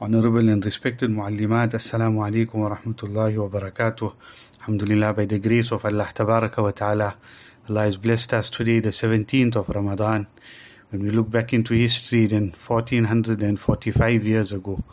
Honorable and respected Muallimat, Assalamu alaikum wa rahmatullahi wa barakatuh. Alhamdulillah, by the grace of Allah Tabaraka wa Ta'ala, Allah has blessed us today, the 17th of Ramadan. When we look back into history, then 1445 years ago,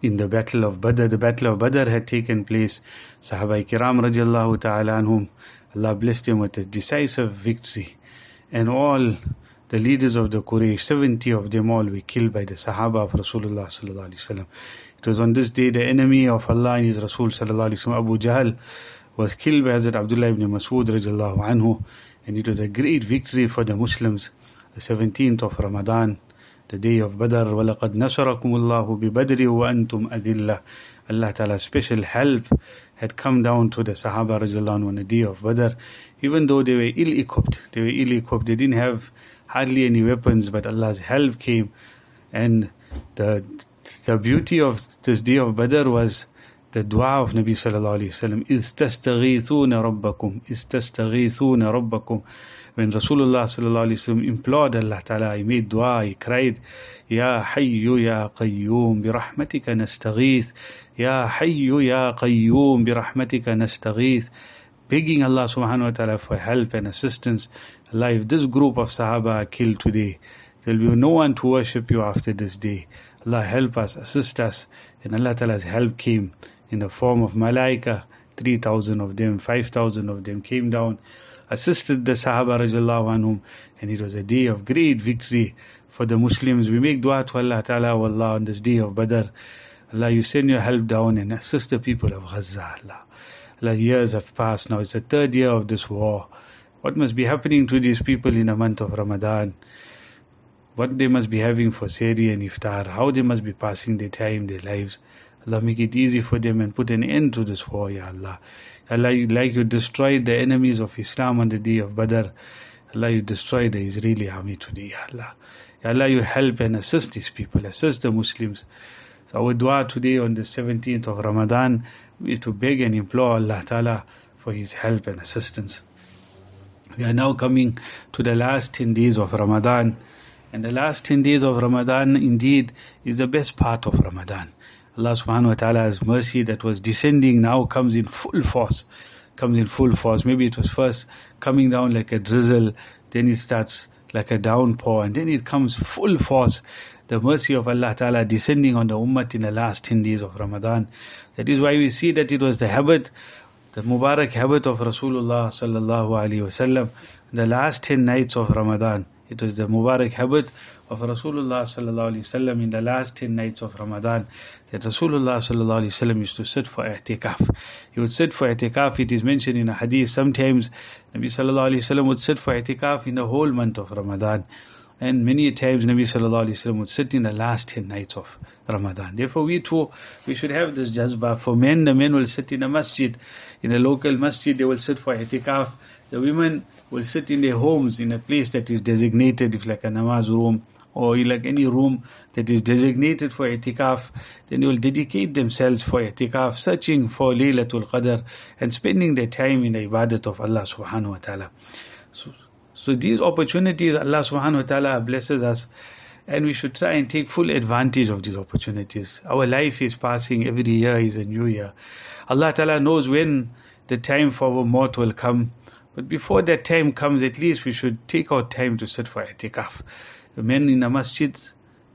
in the Battle of Badr, the Battle of Badr had taken place. Sahaba Kiram radiallahu ta'ala anhum, Allah blessed them with a decisive victory. And all the leaders of the Quraysh, 70 of them all were killed by the Sahaba of Rasulullah sallallahu alaihi wasallam. It was on this day the enemy of Allah and His Rasul sallallahu alaihi wasallam, Abu Jahl, was killed by Hazrat Abdullah ibn Mas'ud radiallahu anhu, and it was a great victory for the Muslims. The 17th of Ramadan, the day of Badr, وَلَقَدْ نَصَرَكُمُ اللَّهُ بِبَدْرِ وَأَنْتُمْ أَذِلَّةً Allah Ta'ala's special help had come down to the Sahaba radiallahu anhu on the day of Badr, even though they were ill-equipped. They were ill-equipped. They didn't have hardly any weapons, but Allah's help came. And the, the beauty of this day of Badr was the dua of Nabi sallallahu alayhi wasallam is tastaghithuna rabbakum is tastaghithuna rabbakum. When Rasulullah sallallahu alayhi wasallam implored Allah ta'ala he made dua he cried ya hayyu ya qayyum bi rahmatika nastaghith. Ya hayyu ya qayyum bi rahmatika nastaghith. Begging Allah subhanahu wa ta'ala for help and assistance Allah, if this group of Sahaba are killed today, there will be no one to worship you after this day. Allah help us, assist us. And Allah Ta'ala's help came in the form of Malaika. 3,000 of them, 5,000 of them came down, assisted the Sahaba radiallahu anhum. And it was a day of great victory for the Muslims. We make dua to Allah Ta'ala, Allah, on this day of Badr. Allah, you send your help down and assist the people of Gaza, Allah. Like years have passed now. It's the third year of this war. What must be happening to these people in the month of Ramadan? What they must be having for Sehri and Iftar? How they must be passing their time, their lives? Allah make it easy for them and put an end to this war, Ya Allah. Allah, like you destroyed the enemies of Islam on the day of Badr. Allah, you destroyed the Israeli army today, Ya Allah. Ya Allah, you help and assist these people, assist the Muslims. So our dua today on the 17th of Ramadan is to beg and implore Allah Ta'ala for His help and assistance. We are now coming to the last 10 days of Ramadan. And the last 10 days of Ramadan indeed is the best part of Ramadan. Allah subhanahu wa ta'ala's mercy that was descending now comes in full force. Comes in full force. Maybe it was first coming down like a drizzle, then it starts like a downpour, and then it comes full force the mercy of Allah Ta'ala descending on the Ummah in the last 10 days of Ramadan. That is why we see that it was the habit, the Mubarak habit of Rasulullah Sallallahu Alaihi Wasallam, the last 10 nights of Ramadan. It was the Mubarak habit of Rasulullah Sallallahu Alaihi Wasallam in the last 10 nights of Ramadan that Rasulullah Sallallahu Alaihi Wasallam used to sit for i'tikaf. He would sit for i'tikaf, it is mentioned in a hadith, sometimes Nabi Sallallahu Alaihi Wasallam would sit for i'tikaf in the whole month of Ramadan. And many times Nabi Sallallahu Alaihi Wasallam would sit in the last 10 nights of Ramadan. Therefore we too, we should have this jazba. For men, the men will sit in a masjid. In a local masjid, they will sit for itikaf. The women will sit in their homes in a place that is designated, if like a namaz room or like any room that is designated for itikaf, then they will dedicate themselves for itikaf, searching for Laylatul Qadr and spending their time in the ibadat of Allah subhanahu wa ta'ala. So, so these opportunities Allah subhanahu wa ta'ala blesses us and we should try and take full advantage of these opportunities. Our life is passing, every year is a new year. Allah ta'ala knows when the time for our maut will come. But before that time comes, at least we should take our time to sit for itikaf. The men in the masjid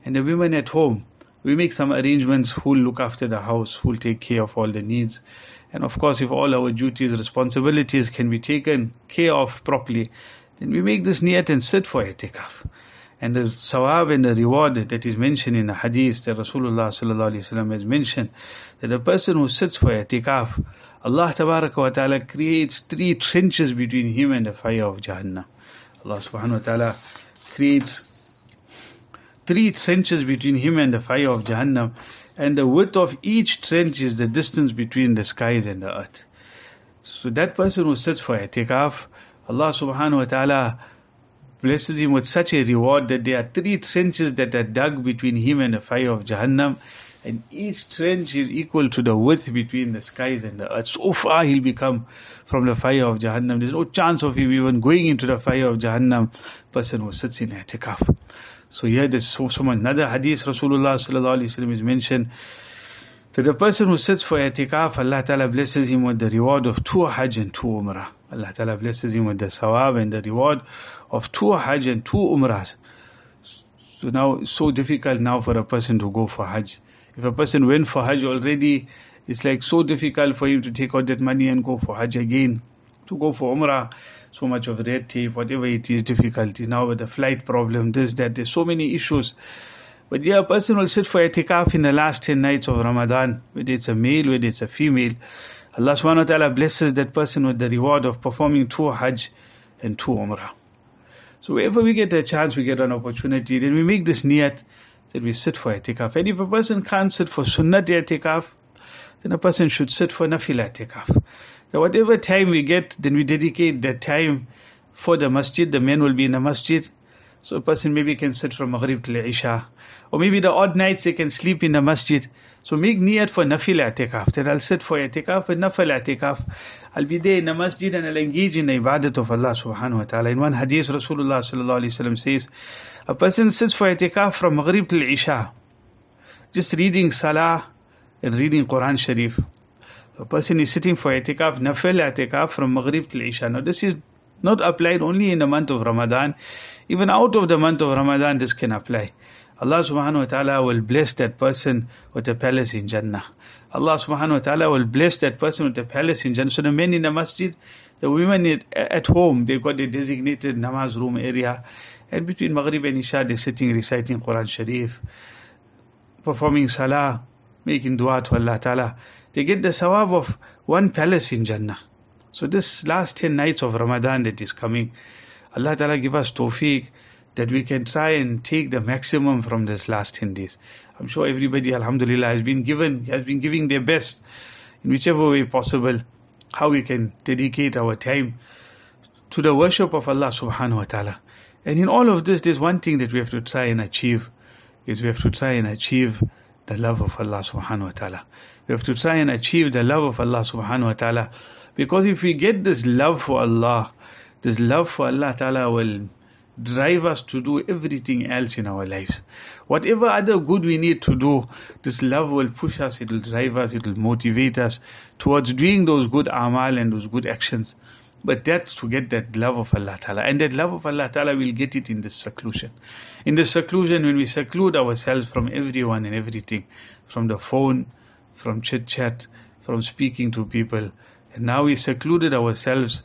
and the women at home. We make some arrangements who will look after the house, who will take care of all the needs. And of course, if all our duties, responsibilities can be taken care of properly, then we make this niyat and sit for itikaf. And the sawab and the reward that is mentioned in the hadith that Rasulullah sallallahu has mentioned, that a person who sits for itikaf, Allah wa ta'ala creates three trenches between him and the fire of Jahannam. Allah subhanahu wa ta'ala creates three trenches between him and the fire of Jahannam. and the width of each trench is the distance between the skies and the earth. So that person who sits for itikaf, Allah subhanahu wa ta'ala blesses him with such a reward that there are three trenches that are dug between him and the fire of Jahannam and each trench is equal to the width between the skies and the earth. So far he'll become from the fire of Jahannam. There's no chance of him even going into the fire of Jahannam, person who sits in itikaf. So here there's so, so much. Another hadith, Rasulullah sallallahu alayhi wa is mentioned that the person who sits for itikaf, Allah Ta'ala blesses him with the reward of two hajj and two umrah. Allah Ta'ala blesses him with the sawab and the reward of two hajj and two umrahs. So now it's so difficult now for a person to go for hajj. If a person went for Hajj already, it's like so difficult for him to take out that money and go for Hajj again. To go for Umrah, so much of red tape, whatever it is, difficulty. Now with the flight problem, this, that, there's so many issues. But yeah, a person will sit for itikaf in the last 10 nights of Ramadan, whether it's a male, whether it's a female. Allah subhanahu wa ta'ala blesses that person with the reward of performing two Hajj and two Umrah. So wherever we get a chance, we get an opportunity, then we make this niyat that we sit for itikaf. And if a person can't sit for sunnat itikaf, then a person should sit for nafil itikaf. So whatever time we get, then we dedicate that time for the masjid. The men will be in the masjid. So a person maybe can sit from Maghrib till Isha. Or maybe the odd nights they can sleep in the masjid. So make niyat for nafil i'tikaf. Then I'll sit for i'tikaf and nafil i'tikaf. I'll be there in the masjid and I'll engage in the ibadat of Allah subhanahu wa ta'ala. In one hadith, Rasulullah sallallahu alayhi wa says, a person sits for i'tikaf from Maghrib till Isha. Just reading Salah and reading Quran Sharif. A person is sitting for i'tikaf, nafil i'tikaf from Maghrib till Isha. Now this is not applied only in the month of Ramadan. Even out of the month of Ramadan, this can apply. Allah subhanahu wa ta'ala will bless that person with a palace in Jannah. Allah subhanahu wa ta'ala will bless that person with a palace in Jannah. So the men in the masjid, the women at home, they've got a designated namaz room area. And between Maghrib and Isha, they're sitting reciting Quran Sharif, performing salah, making dua to Allah ta'ala. They get the sawab of one palace in Jannah. So this last 10 nights of Ramadan that is coming, Allah ta'ala give us tawfiq that we can try and take the maximum from this last 10 days. I'm sure everybody, alhamdulillah, has been given, has been giving their best in whichever way possible, how we can dedicate our time to the worship of Allah subhanahu wa ta'ala. And in all of this, there's one thing that we have to try and achieve, is we have to try and achieve the love of Allah subhanahu wa ta'ala. We have to try and achieve the love of Allah subhanahu wa ta'ala. Because if we get this love for Allah, this love for Allah ta'ala will drive us to do everything else in our lives. Whatever other good we need to do, this love will push us, it will drive us, it will motivate us towards doing those good amal and those good actions. But that's to get that love of Allah Ta'ala. And that love of Allah Ta'ala, we'll get it in this seclusion. In this seclusion, when we seclude ourselves from everyone and everything, from the phone, from chit chat, from speaking to people, now we secluded ourselves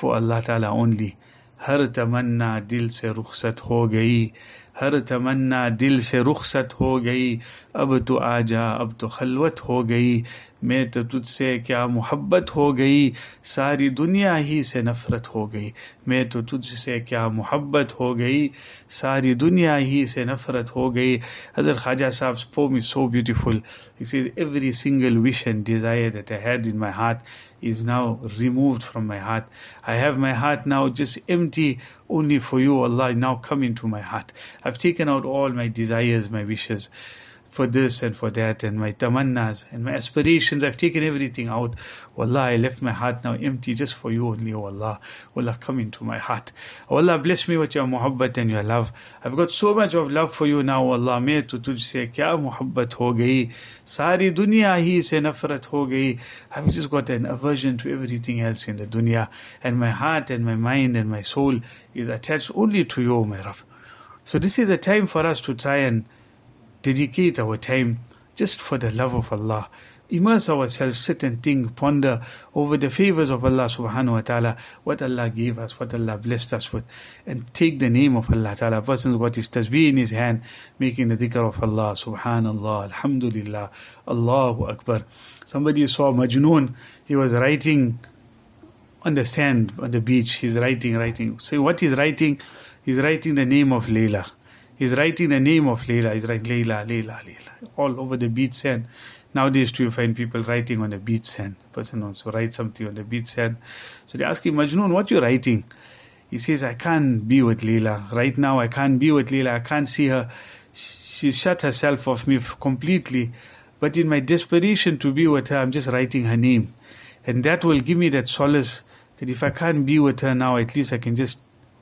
for Allah Ta'ala only. हर तमन्ना दिल से रुखसत हो गई ہر تمنا دل سے رخصت ہو گئی، اب تو آ جا، اب تو خلوت ہو گئی۔ میں تو تجھ سے کیا محبت ہو گئی، ساری دنیا ہی سے نفرت ہو گئی۔ میں تو تجھ سے کیا محبت ہو گئی، ساری دنیا ہی سے نفرت ہو گئی۔ حضرت خواجہ صاحب foam is so beautiful is every single wish and desire that I had in my ہاتھ is now removed from my ہاتھ آئی ہیو مائی ہاتھ now just empty only for you, Allah. Now come into my heart. I've taken out all my desires, my wishes for this and for that and my tamannas and my aspirations. I've taken everything out. Wallah, I left my heart now empty just for you only, oh Allah. Allah, come into my heart. Oh Allah, bless me with your muhabbat and your love. I've got so much of love for you now, Allah. मैं तो तुझसे क्या मुहब्बत हो गई सारी दुनिया ही से नफरत हो गई I've just got an aversion to everything else in the dunya and my heart and my mind and my soul is attached only to you, my Rabb. So this is a time for us to try and dedicate our time just for the love of Allah. Immerse ourselves, sit and think, ponder over the favors of Allah subhanahu wa ta'ala, what Allah gave us, what Allah blessed us with, and take the name of Allah ta'ala. A person's got his tasbih in his hand, making the dhikr of Allah, subhanallah, alhamdulillah, Allahu Akbar. Somebody saw Majnoon, he was writing on the sand, on the beach, he's writing, writing. So what he's writing, he's writing the name of Layla. He's writing the name of Layla. He's writing Layla, Layla, Layla, all over the beach sand. Nowadays, too, you find people writing on the beach sand. person wants to write something on the beach sand. So they ask him, Majnun, what you writing? He says, I can't be with Layla. Right now, I can't be with Layla. I can't see her. She shut herself off me completely. But in my desperation to be with her, I'm just writing her name. And that will give me that solace that if I can't be with her now, at least I can just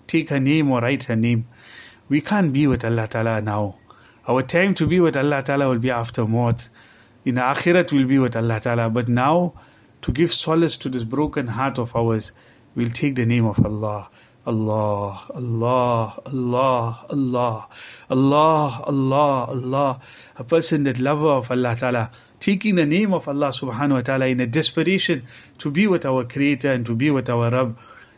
take her name or write her name. We can't be with Allah Ta'ala now. Our time to be with Allah Ta'ala will be after Maut. In Akhirat we'll be with Allah Ta'ala. But now, to give solace to this broken heart of ours, we'll take the name of Allah. Allah, Allah, Allah, Allah, Allah, Allah, Allah. A person that lover of Allah Ta'ala, taking the name of Allah Subhanahu Wa Ta'ala in a desperation to be with our Creator and to be with our Rabb.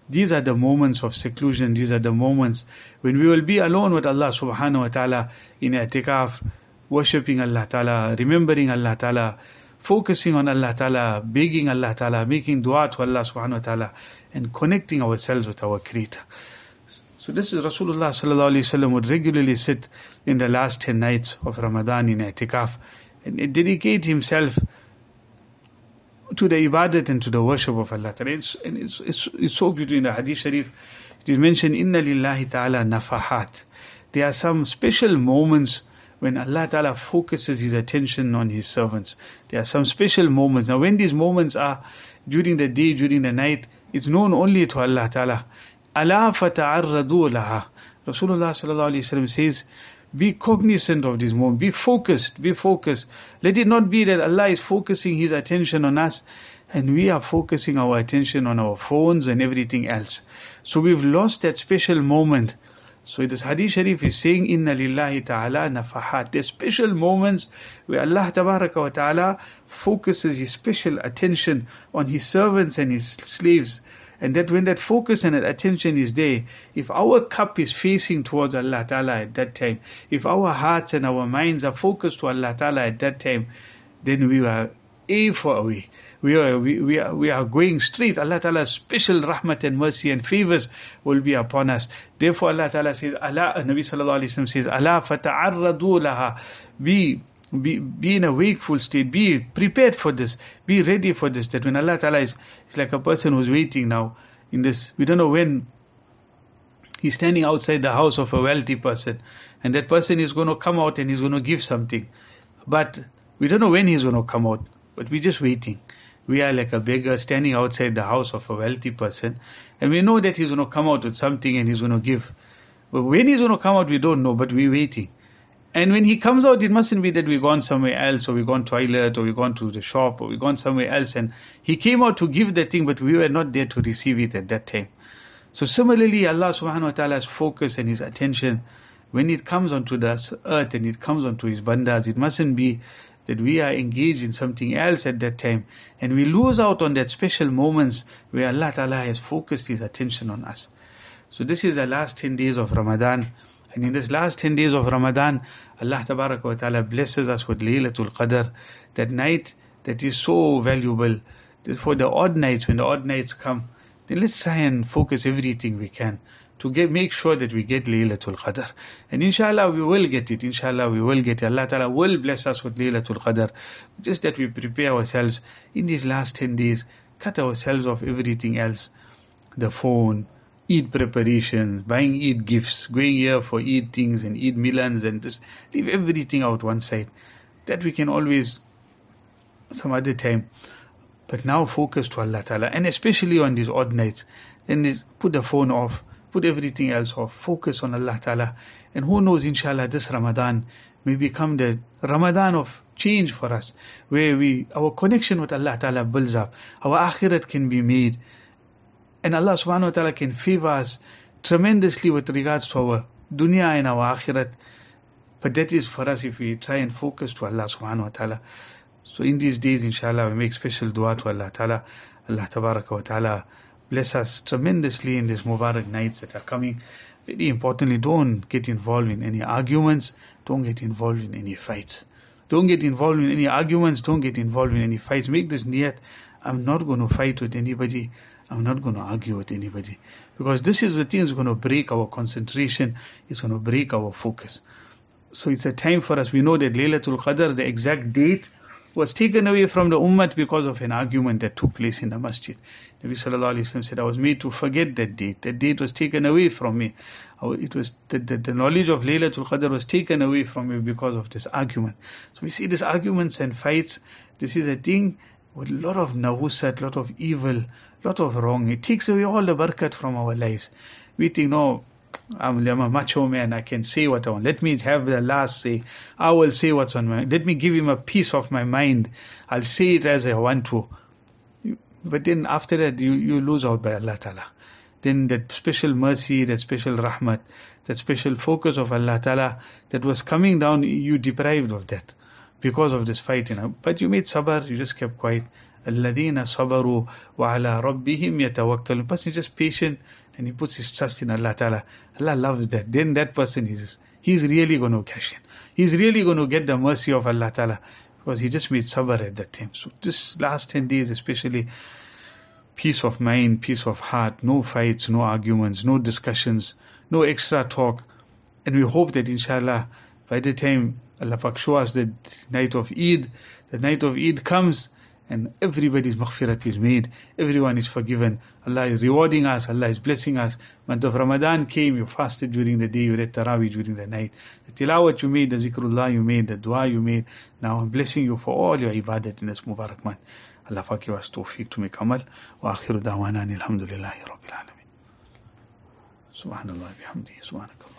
These are the moments of seclusion, these are the moments when we will be alone with Allah Subhanahu Wa Ta'ala in i'tikaf, worshipping Allah Ta'ala, remembering Allah Ta'ala, focusing on Allah Ta'ala, begging Allah Ta'ala, making dua to Allah Subhanahu Wa Ta'ala and connecting ourselves with our Creator. So this is Rasulullah sallallahu alaihi wasallam would regularly sit in the last 10 nights of Ramadan in i'tikaf and dedicate himself to the ibadat and to the worship of Allah. It's, it's, it's, it's so beautiful in the Hadith Sharif. It is mentioned, Inna lillahi ta'ala nafahat. There are some special moments when Allah Ta'ala focuses His attention on His servants. There are some special moments. Now when these moments are during the day, during the night, it's known only to Allah Ta'ala. Allah fata'arradu laha. Rasulullah sallallahu alayhi wa says, be cognizant of this moment. Be focused. Be focused. Let it not be that Allah is focusing His attention on us and we are focusing our attention on our phones and everything else. So we've lost that special moment. So this Hadith Sharif is saying, Inna lillahi ta'ala nafahat. There's special moments where Allah tabaraka wa ta'ala focuses His special attention on His servants and His slaves. And that when that focus and that attention is there, if our cup is facing towards Allah Ta'ala at that time, if our hearts and our minds are focused to Allah Ta'ala at that time, then we are A for away. We are, we, we, are, we are going straight. Allah Ta'ala's special rahmat and mercy and favors will be upon us. Therefore Allah Ta'ala says, Allah, Nabi Sallallahu Alaihi Wasallam says, Allah fata'arradu laha. Be be, be in a wakeful state, be prepared for this, be ready for this. That when Allah Ta'ala is, it's like a person who's waiting now in this, we don't know when he's standing outside the house of a wealthy person, and that person is going to come out and he's going to give something. But we don't know when he's going to come out, but we're just waiting. We are like a beggar standing outside the house of a wealthy person, and we know that he's going to come out with something and he's going to give. But when he's going to come out, we don't know, but we're waiting. And when he comes out, it mustn't be that we've gone somewhere else, or we've gone to toilet, or we've gone to the shop, or we've gone somewhere else. And he came out to give the thing, but we were not there to receive it at that time. So similarly, Allah subhanahu wa ta'ala's focus and his attention, when it comes onto the earth and it comes onto his bandas, it mustn't be that we are engaged in something else at that time. And we lose out on that special moments where Allah ta'ala has focused his attention on us. So this is the last 10 days of Ramadan. And in this last 10 days of Ramadan, Allah wa ta'ala blesses us with Laylatul Qadr, that night that is so valuable. For the odd nights, when the odd nights come, then let's try and focus everything we can to get, make sure that we get Laylatul Qadr. And inshallah we will get it, inshallah we will get it. Allah Ta'ala will bless us with Laylatul Qadr. Just that we prepare ourselves in these last 10 days, cut ourselves off everything else. The phone, Eid preparations, buying Eid gifts, going here for Eid things and Eid milans and just leave everything out one side. That we can always some other time. But now focus to Allah Ta'ala and especially on these odd nights. Then put the phone off, put everything else off, focus on Allah Ta'ala. And who knows inshallah this Ramadan may become the Ramadan of change for us, where we our connection with Allah Ta'ala builds up, our akhirat can be made and Allah subhanahu wa ta'ala can favor us tremendously with regards to our dunya and our akhirat. But that is for us if we try and focus to Allah subhanahu wa ta'ala. So in these days, inshallah, we make special dua to Allah ta'ala. Allah tabaraka wa ta'ala bless us tremendously in these Mubarak nights that are coming. Very importantly, don't get involved in any arguments. Don't get involved in any fights. Don't get involved in any arguments. Don't get involved in any fights. Make this niyat. I'm not going to fight with anybody. I'm not going to argue with anybody. Because this is the thing that's going to break our concentration, it's going to break our focus. So it's a time for us. We know that Laylatul Qadr, the exact date, was taken away from the Ummah because of an argument that took place in the masjid. Nabi Sallallahu Alaihi Wasallam said, I was made to forget that date. That date was taken away from me. It was the, the, the knowledge of Laylatul Qadr was taken away from me because of this argument. So we see these arguments and fights. This is a thing with a lot of nawusat, lot of evil, lot of wrong. It takes away all the barakat from our lives. We think, no, I'm, I'm, a macho man. I can say what I want. Let me have the last say. I will say what's on my. Let me give him a piece of my mind. I'll say it as I want to. But then after that, you, you lose out by Allah Ta'ala. Then that special mercy, that special rahmat, that special focus of Allah Ta'ala that was coming down, you deprived of that because of this fight. You know. But you made sabr, you just kept quiet. الذين صبروا وعلى ربهم يتوكلون person is just patient and he puts his trust in Allah Ta'ala Allah loves that then that person is he's really going to cash in he's really going to get the mercy of Allah Ta'ala because he just made sabr at that time so this last 10 days especially peace of mind peace of heart no fights no arguments no discussions no extra talk and we hope that inshallah by the time Allah Pak show us the night of Eid the night of Eid comes and everybody's maghfirat is made, everyone is forgiven. Allah is rewarding us, Allah is blessing us. Month of Ramadan came, you fasted during the day, you read Taraweeh during the night. The tilawat you made, the zikrullah you made, the dua you made. Now I'm blessing you for all your ibadat in this Mubarak month. Allah give us tawfiq to make amal. Wa akhiru da'wana alhamdulillahi rabbil alameen. Subhanallah bihamdi, subhanakallah.